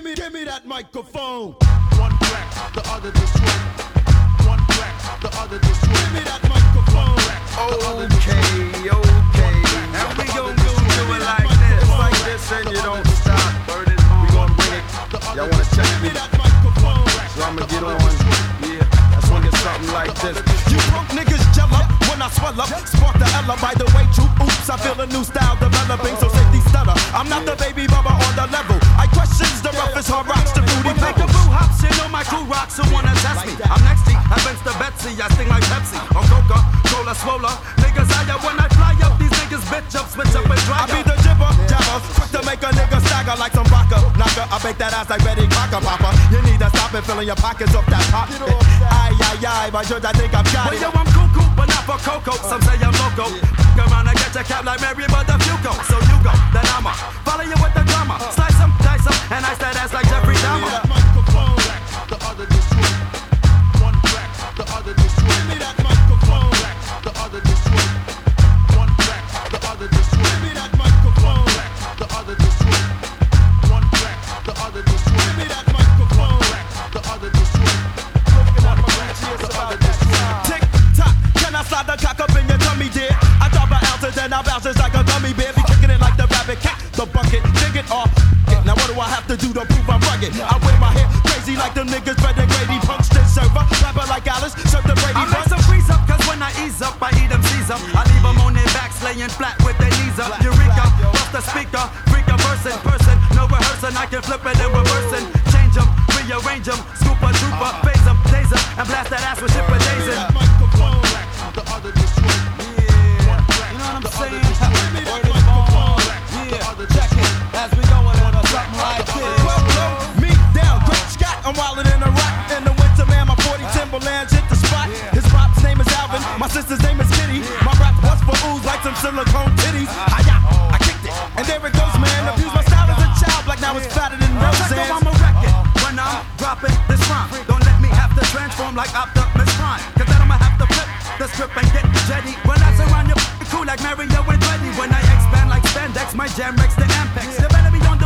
Give me, give me that microphone. One black, the other just swing. One black, the other just swing. Give me that microphone. Okay, okay. And we gon' do, do it like this. Like this and you don't stop. We gon' bring it. Y'all wanna check Give me me? that microphone. So I'ma get on. Yeah, let's swing it something like this. You broke niggas gel up when I swell up. Spark the Ella by the way, true. Oops, I feel a new style developing, so safety stutter. I'm not the baby baba on the level. I the roughest hard rocks to booty Make a boo hops, you know my crew rocks who wanna test me. I'm next to Evans to Betsy, I sting like Pepsi. On Coca, Cola, Swola. Niggas higher when I fly up, these niggas bitch up, switch up and dry I be the jibber, jabber, quick to make a nigga stagger like some vodka. Knocker, I bake that ass like Betty Crocker, Papa. You need to stop it, filling your pockets up that pop. Aye, aye, aye, by George, I think I've got Well, it. yo, I'm cuckoo, but not for Coco. Some say I'm loco. Fuck around and catch a cab like Mary, Buttafuoco. So you go, then I'ma follow you with the drama. Slice 'em, dice 'em, and ice that ass like Jeffrey Dahmer. To I'm rugged? I wear my hair crazy like them niggas, and Grady, punch the server, rapper like Alice, serve the Brady I make some freeze up, cause when I ease up, I eat them Caesar. I leave them on their backs, laying flat with their knees up. Eureka, bust the speaker, freak a person, person, no rehearsing, I can flip it and reverse and change them, rearrange them, scoop a trooper, uh-huh. phase them, taser, and blast that ass with shit for days sister's name is Kitty. My rap was for ooze like some silicone titties. Hi-ya, I kicked it, and there it goes, man. Abused my style as a child, like now it's fatter than Check Roseanne. I'm a record when I'm dropping this rhyme. Don't let me have to transform like Optimus Prime. Cause then I'ma have to flip the script and get jetty. When I surround your cool like Mario and Freddy. When I expand like spandex, my jam wrecks the Ampex. You better be on